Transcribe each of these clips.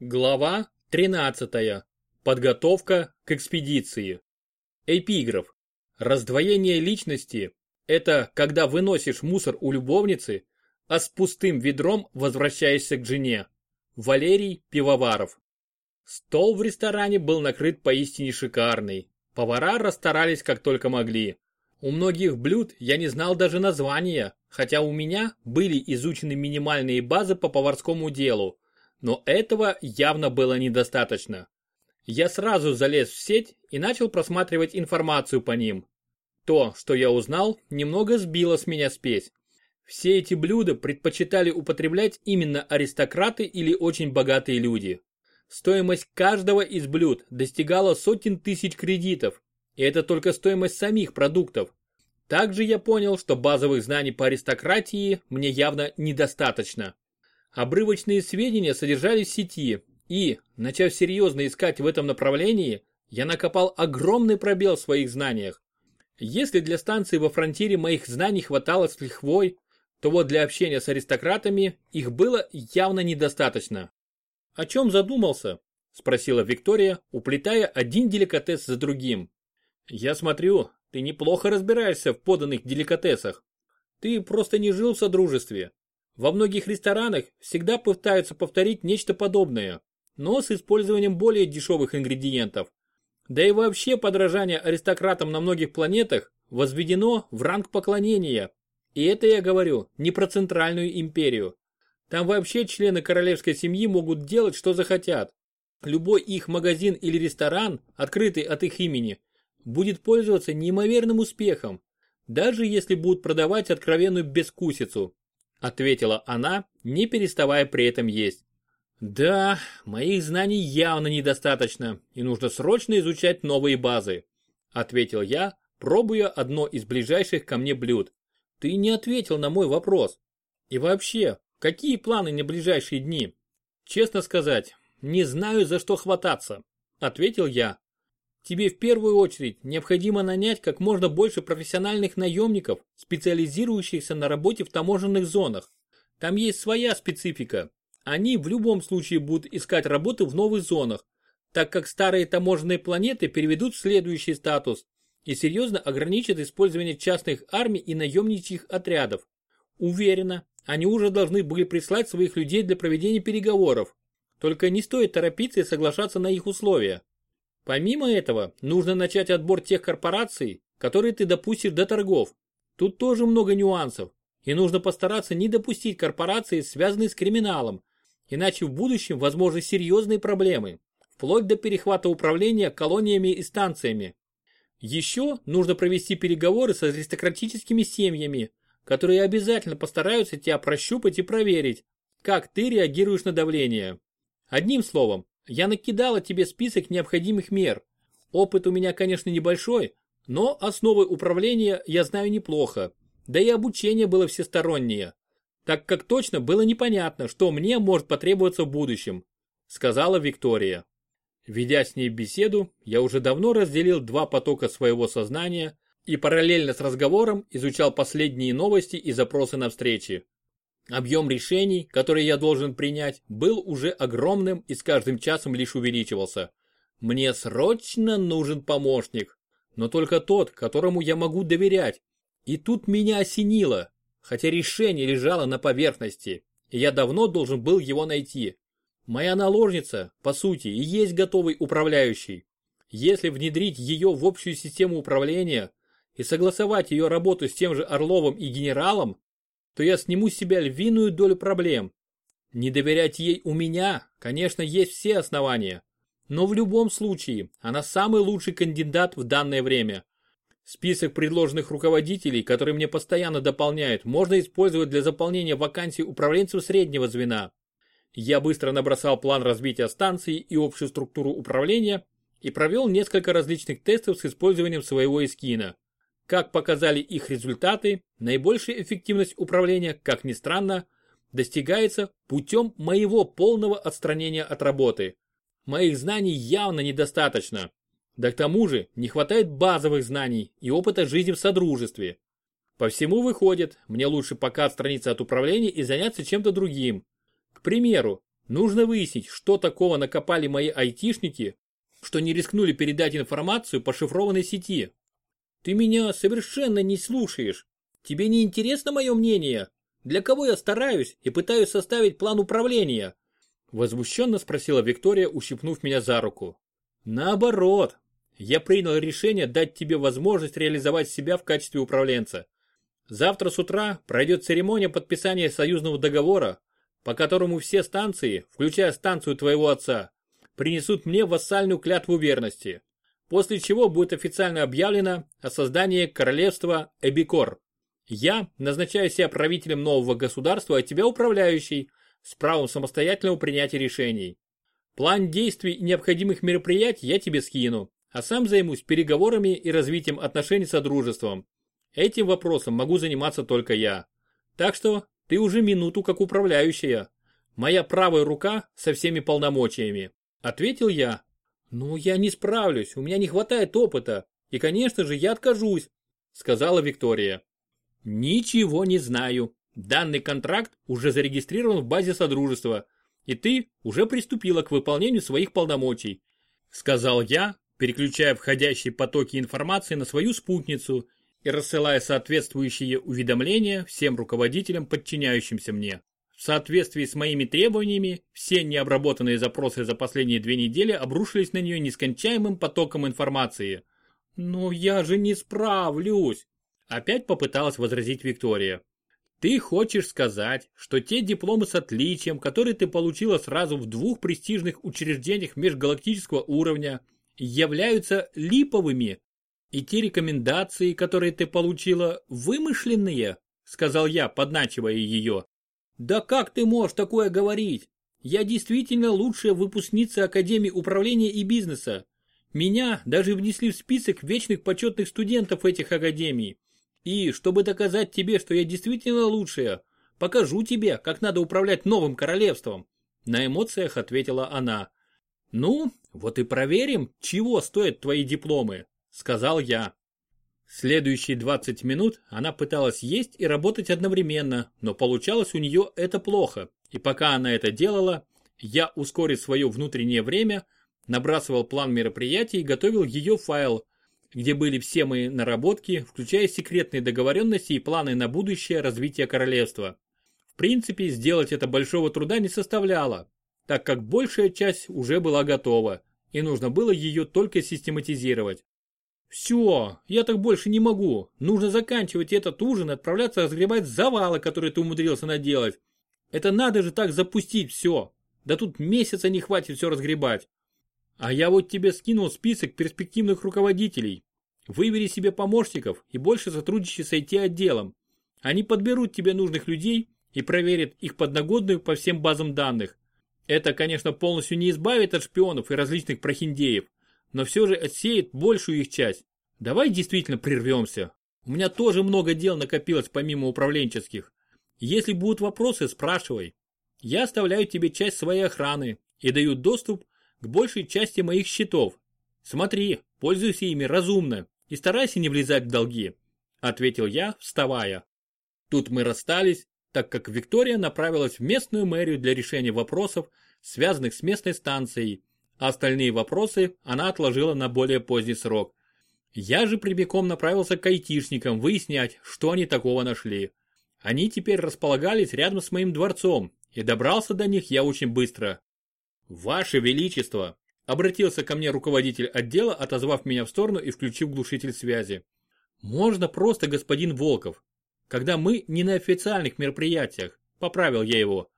Глава 13. Подготовка к экспедиции. Эпиграф. Раздвоение личности – это когда выносишь мусор у любовницы, а с пустым ведром возвращаешься к жене. Валерий Пивоваров. Стол в ресторане был накрыт поистине шикарный. Повара расстарались как только могли. У многих блюд я не знал даже названия, хотя у меня были изучены минимальные базы по поварскому делу, но этого явно было недостаточно. Я сразу залез в сеть и начал просматривать информацию по ним. То, что я узнал, немного сбило с меня спесь. Все эти блюда предпочитали употреблять именно аристократы или очень богатые люди. Стоимость каждого из блюд достигала сотен тысяч кредитов, и это только стоимость самих продуктов. Также я понял, что базовых знаний по аристократии мне явно недостаточно. Обрывочные сведения содержались в сети, и, начав серьезно искать в этом направлении, я накопал огромный пробел в своих знаниях. Если для станции во фронтире моих знаний хватало с лихвой, то вот для общения с аристократами их было явно недостаточно. «О чем задумался?» – спросила Виктория, уплетая один деликатес за другим. «Я смотрю, ты неплохо разбираешься в поданных деликатесах. Ты просто не жил в содружестве, во многих ресторанах всегда пытаются повторить нечто подобное, но с использованием более дешевых ингредиентов. Да и вообще подражание аристократам на многих планетах возведено в ранг поклонения. И это я говорю не про центральную империю. Там вообще члены королевской семьи могут делать, что захотят. Любой их магазин или ресторан, открытый от их имени, будет пользоваться неимоверным успехом, даже если будут продавать откровенную бескусицу ответила она, не переставая при этом есть. Да, моих знаний явно недостаточно, и нужно срочно изучать новые базы, ответил я, пробуя одно из ближайших ко мне блюд. Ты не ответил на мой вопрос. И вообще, какие планы на ближайшие дни? Честно сказать, не знаю, за что хвататься, ответил я. Тебе в первую очередь необходимо нанять как можно больше профессиональных наемников, специализирующихся на работе в таможенных зонах. Там есть своя специфика. Они в любом случае будут искать работу в новых зонах, так как старые таможенные планеты переведут в следующий статус и серьезно ограничат использование частных армий и наемничьих отрядов. Уверена, они уже должны были прислать своих людей для проведения переговоров. Только не стоит торопиться и соглашаться на их условия. Помимо этого, нужно начать отбор тех корпораций, которые ты допустишь до торгов. Тут тоже много нюансов, и нужно постараться не допустить корпорации, связанные с криминалом, иначе в будущем возможны серьезные проблемы, вплоть до перехвата управления колониями и станциями. Еще нужно провести переговоры с аристократическими семьями, которые обязательно постараются тебя прощупать и проверить, как ты реагируешь на давление. Одним словом, я накидала тебе список необходимых мер. Опыт у меня, конечно, небольшой, но основы управления я знаю неплохо. Да и обучение было всестороннее. Так как точно было непонятно, что мне может потребоваться в будущем, сказала Виктория. Ведя с ней беседу, я уже давно разделил два потока своего сознания и параллельно с разговором изучал последние новости и запросы на встречи. Объем решений, которые я должен принять, был уже огромным и с каждым часом лишь увеличивался. Мне срочно нужен помощник, но только тот, которому я могу доверять. И тут меня осенило, хотя решение лежало на поверхности, и я давно должен был его найти. Моя наложница, по сути, и есть готовый управляющий. Если внедрить ее в общую систему управления и согласовать ее работу с тем же Орловым и генералом, то я сниму с себя львиную долю проблем. Не доверять ей у меня, конечно, есть все основания. Но в любом случае, она самый лучший кандидат в данное время. Список предложенных руководителей, которые мне постоянно дополняют, можно использовать для заполнения вакансий управленцев среднего звена. Я быстро набросал план развития станции и общую структуру управления и провел несколько различных тестов с использованием своего эскина. Как показали их результаты, наибольшая эффективность управления, как ни странно, достигается путем моего полного отстранения от работы. Моих знаний явно недостаточно. Да к тому же не хватает базовых знаний и опыта жизни в содружестве. По всему выходит, мне лучше пока отстраниться от управления и заняться чем-то другим. К примеру, Нужно выяснить, что такого накопали мои айтишники, что не рискнули передать информацию по шифрованной сети. Ты меня совершенно не слушаешь. Тебе не интересно мое мнение? Для кого я стараюсь и пытаюсь составить план управления? Возмущенно спросила Виктория, ущипнув меня за руку. Наоборот, я принял решение дать тебе возможность реализовать себя в качестве управленца. Завтра с утра пройдет церемония подписания союзного договора, по которому все станции, включая станцию твоего отца, принесут мне вассальную клятву верности, после чего будет официально объявлено о создании королевства Эбикор. Я назначаю себя правителем нового государства, а тебя управляющий, с правом самостоятельного принятия решений. План действий и необходимых мероприятий я тебе скину, а сам займусь переговорами и развитием отношений с Содружеством. Этим вопросом могу заниматься только я. Так что ты уже минуту как управляющая. Моя правая рука со всеми полномочиями. Ответил я. Ну, я не справлюсь, у меня не хватает опыта. И, конечно же, я откажусь, сказала Виктория. Ничего не знаю. Данный контракт уже зарегистрирован в базе Содружества, и ты уже приступила к выполнению своих полномочий, сказал я, переключая входящие потоки информации на свою спутницу и рассылая соответствующие уведомления всем руководителям, подчиняющимся мне. В соответствии с моими требованиями, все необработанные запросы за последние две недели обрушились на нее нескончаемым потоком информации. «Но я же не справлюсь!» Опять попыталась возразить Виктория. Ты хочешь сказать, что те дипломы с отличием, которые ты получила сразу в двух престижных учреждениях межгалактического уровня, являются липовыми? И те рекомендации, которые ты получила, вымышленные? Сказал я, подначивая ее. Да как ты можешь такое говорить? Я действительно лучшая выпускница Академии управления и бизнеса. Меня даже внесли в список вечных почетных студентов этих академий. И, чтобы доказать тебе, что я действительно лучшая, покажу тебе, как надо управлять новым королевством. На эмоциях ответила она. Ну, вот и проверим, чего стоят твои дипломы, сказал я. Следующие 20 минут она пыталась есть и работать одновременно, но получалось у нее это плохо. И пока она это делала, я, ускорив свое внутреннее время, набрасывал план мероприятий и готовил ее файл, где были все мои наработки, включая секретные договоренности и планы на будущее развитие королевства. В принципе, сделать это большого труда не составляло, так как большая часть уже была готова, и нужно было ее только систематизировать. «Все, я так больше не могу. Нужно заканчивать этот ужин и отправляться разгребать завалы, которые ты умудрился наделать. Это надо же так запустить все. Да тут месяца не хватит все разгребать. А я вот тебе скинул список перспективных руководителей. Выбери себе помощников и больше сотрудничай с IT-отделом. Они подберут тебе нужных людей и проверят их подногодную по всем базам данных. Это, конечно, полностью не избавит от шпионов и различных прохиндеев, но все же отсеет большую их часть. Давай действительно прервемся. У меня тоже много дел накопилось помимо управленческих. Если будут вопросы, спрашивай. Я оставляю тебе часть своей охраны и даю доступ к большей части моих счетов. Смотри, пользуйся ими разумно и старайся не влезать в долги, ответил я, вставая. Тут мы расстались, так как Виктория направилась в местную мэрию для решения вопросов, связанных с местной станцией, остальные вопросы она отложила на более поздний срок. Я же прямиком направился к айтишникам выяснять, что они такого нашли. Они теперь располагались рядом с моим дворцом, и добрался до них я очень быстро. «Ваше Величество!» – обратился ко мне руководитель отдела, отозвав меня в сторону и включив глушитель связи. «Можно просто господин Волков, когда мы не на официальных мероприятиях», – поправил я его.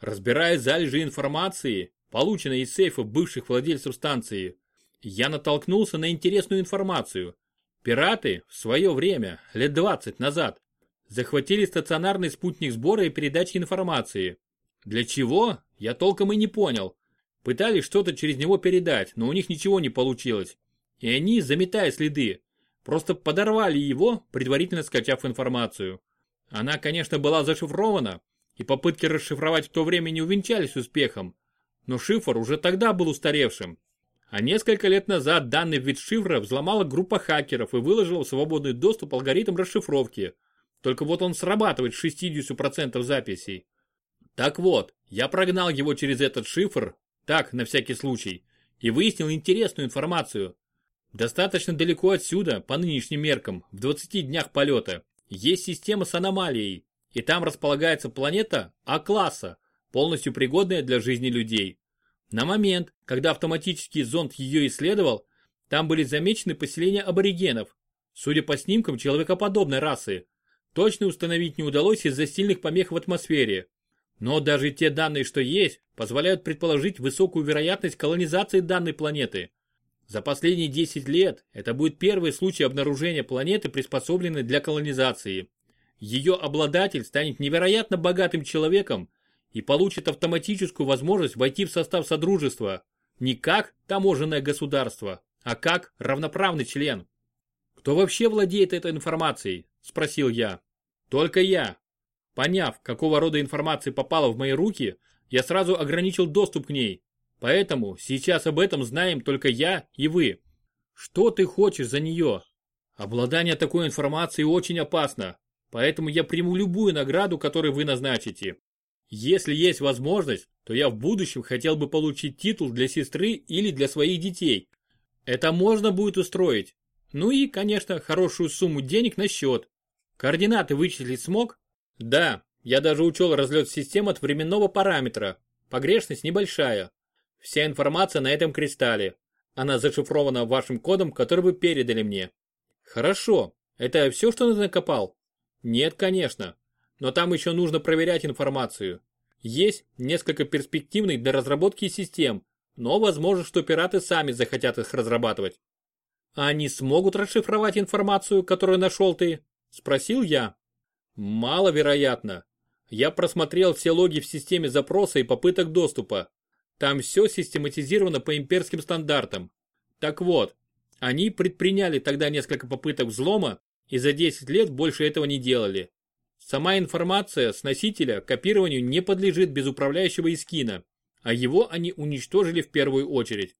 Разбирая залежи информации, полученной из сейфов бывших владельцев станции, я натолкнулся на интересную информацию. Пираты в свое время, лет 20 назад, захватили стационарный спутник сбора и передачи информации. Для чего? Я толком и не понял. Пытались что-то через него передать, но у них ничего не получилось. И они, заметая следы, просто подорвали его, предварительно скачав информацию. Она, конечно, была зашифрована, и попытки расшифровать в то время не увенчались успехом. Но шифр уже тогда был устаревшим. А несколько лет назад данный вид шифра взломала группа хакеров и выложила в свободный доступ алгоритм расшифровки. Только вот он срабатывает с 60% записей. Так вот, я прогнал его через этот шифр, так, на всякий случай, и выяснил интересную информацию. Достаточно далеко отсюда, по нынешним меркам, в 20 днях полета, есть система с аномалией, и там располагается планета А-класса, полностью пригодная для жизни людей. На момент, когда автоматический зонд ее исследовал, там были замечены поселения аборигенов, судя по снимкам человекоподобной расы. Точно установить не удалось из-за сильных помех в атмосфере. Но даже те данные, что есть, позволяют предположить высокую вероятность колонизации данной планеты. За последние 10 лет это будет первый случай обнаружения планеты, приспособленной для колонизации. Ее обладатель станет невероятно богатым человеком и получит автоматическую возможность войти в состав Содружества не как таможенное государство, а как равноправный член. «Кто вообще владеет этой информацией?» – спросил я. «Только я». Поняв, какого рода информация попала в мои руки, я сразу ограничил доступ к ней. Поэтому сейчас об этом знаем только я и вы. Что ты хочешь за нее? Обладание такой информацией очень опасно, поэтому я приму любую награду, которую вы назначите. Если есть возможность, то я в будущем хотел бы получить титул для сестры или для своих детей. Это можно будет устроить. Ну и, конечно, хорошую сумму денег на счет. Координаты вычислить смог? Да, я даже учел разлет систем от временного параметра. Погрешность небольшая. Вся информация на этом кристалле. Она зашифрована вашим кодом, который вы передали мне. Хорошо. Это все, что ты накопал? Нет, конечно. Но там еще нужно проверять информацию. Есть несколько перспективных для разработки систем, но возможно, что пираты сами захотят их разрабатывать. А они смогут расшифровать информацию, которую нашел ты? Спросил я. Маловероятно. Я просмотрел все логи в системе запроса и попыток доступа. Там все систематизировано по имперским стандартам. Так вот, они предприняли тогда несколько попыток взлома и за 10 лет больше этого не делали. Сама информация с носителя копированию не подлежит без управляющего искина, а его они уничтожили в первую очередь.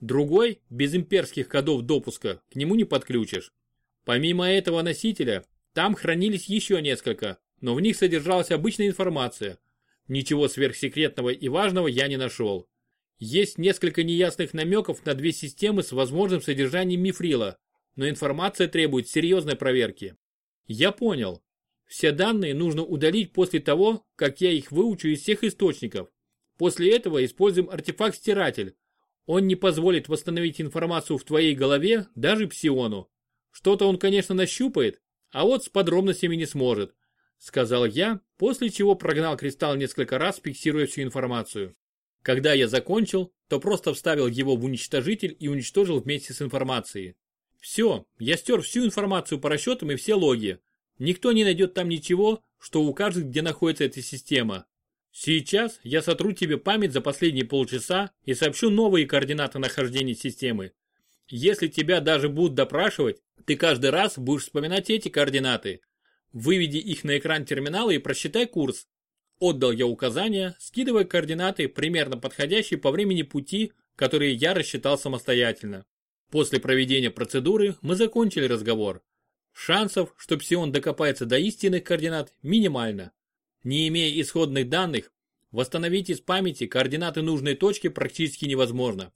Другой, без имперских кодов допуска, к нему не подключишь. Помимо этого носителя, там хранились еще несколько, но в них содержалась обычная информация. Ничего сверхсекретного и важного я не нашел. Есть несколько неясных намеков на две системы с возможным содержанием мифрила, но информация требует серьезной проверки. Я понял. Все данные нужно удалить после того, как я их выучу из всех источников. После этого используем артефакт-стиратель. Он не позволит восстановить информацию в твоей голове даже псиону. Что-то он, конечно, нащупает, а вот с подробностями не сможет сказал я, после чего прогнал кристалл несколько раз, фиксируя всю информацию. Когда я закончил, то просто вставил его в уничтожитель и уничтожил вместе с информацией. Все, я стер всю информацию по расчетам и все логи. Никто не найдет там ничего, что укажет, где находится эта система. Сейчас я сотру тебе память за последние полчаса и сообщу новые координаты нахождения системы. Если тебя даже будут допрашивать, ты каждый раз будешь вспоминать эти координаты, Выведи их на экран терминала и просчитай курс. Отдал я указания, скидывая координаты, примерно подходящие по времени пути, которые я рассчитал самостоятельно. После проведения процедуры мы закончили разговор. Шансов, что Псион докопается до истинных координат, минимально. Не имея исходных данных, восстановить из памяти координаты нужной точки практически невозможно.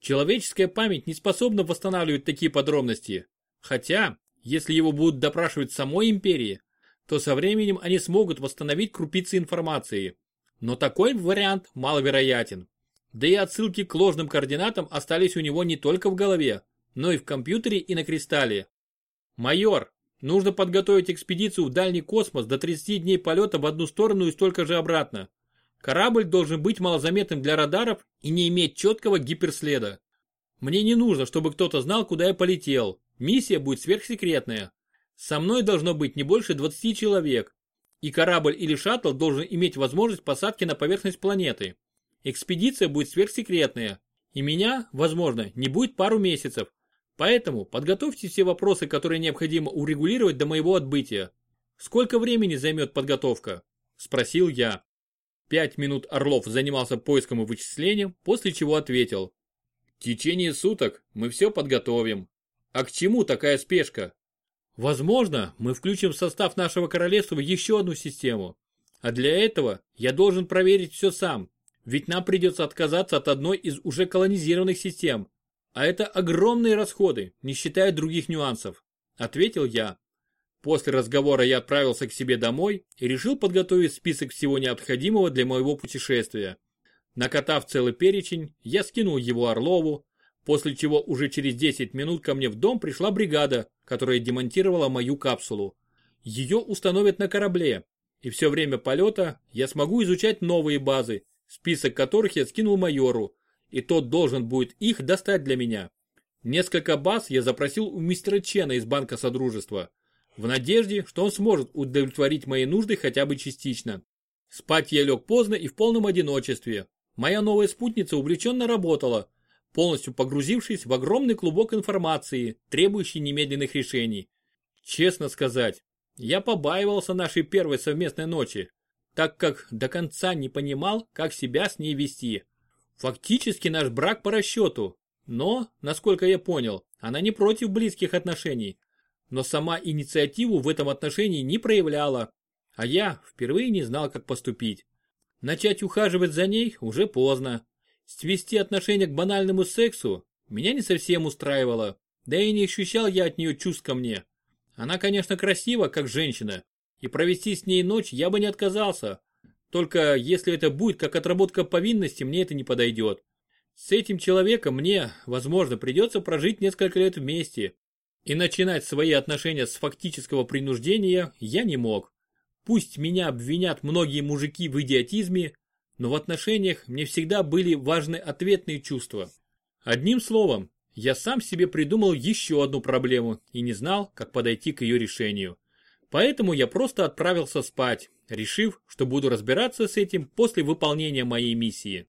Человеческая память не способна восстанавливать такие подробности. Хотя, если его будут допрашивать самой империи, то со временем они смогут восстановить крупицы информации. Но такой вариант маловероятен. Да и отсылки к ложным координатам остались у него не только в голове, но и в компьютере и на кристалле. Майор, нужно подготовить экспедицию в дальний космос до 30 дней полета в одну сторону и столько же обратно. Корабль должен быть малозаметным для радаров и не иметь четкого гиперследа. Мне не нужно, чтобы кто-то знал, куда я полетел. Миссия будет сверхсекретная. Со мной должно быть не больше 20 человек. И корабль или шаттл должен иметь возможность посадки на поверхность планеты. Экспедиция будет сверхсекретная. И меня, возможно, не будет пару месяцев. Поэтому подготовьте все вопросы, которые необходимо урегулировать до моего отбытия. Сколько времени займет подготовка? Спросил я. Пять минут Орлов занимался поиском и вычислением, после чего ответил. В течение суток мы все подготовим. А к чему такая спешка? Возможно, мы включим в состав нашего королевства еще одну систему. А для этого я должен проверить все сам, ведь нам придется отказаться от одной из уже колонизированных систем. А это огромные расходы, не считая других нюансов, ответил я. После разговора я отправился к себе домой и решил подготовить список всего необходимого для моего путешествия. Накатав целый перечень, я скинул его Орлову, после чего уже через 10 минут ко мне в дом пришла бригада, которая демонтировала мою капсулу. Ее установят на корабле, и все время полета я смогу изучать новые базы, список которых я скинул майору, и тот должен будет их достать для меня. Несколько баз я запросил у мистера Чена из Банка Содружества, в надежде, что он сможет удовлетворить мои нужды хотя бы частично. Спать я лег поздно и в полном одиночестве. Моя новая спутница увлеченно работала, полностью погрузившись в огромный клубок информации, требующий немедленных решений. Честно сказать, я побаивался нашей первой совместной ночи, так как до конца не понимал, как себя с ней вести. Фактически наш брак по расчету, но, насколько я понял, она не против близких отношений, но сама инициативу в этом отношении не проявляла, а я впервые не знал, как поступить. Начать ухаживать за ней уже поздно. Свести отношение к банальному сексу меня не совсем устраивало, да и не ощущал я от нее чувств ко мне. Она, конечно, красива, как женщина, и провести с ней ночь я бы не отказался. Только если это будет как отработка повинности, мне это не подойдет. С этим человеком мне, возможно, придется прожить несколько лет вместе, и начинать свои отношения с фактического принуждения я не мог. Пусть меня обвинят многие мужики в идиотизме, но в отношениях мне всегда были важны ответные чувства. Одним словом, я сам себе придумал еще одну проблему и не знал, как подойти к ее решению. Поэтому я просто отправился спать, решив, что буду разбираться с этим после выполнения моей миссии.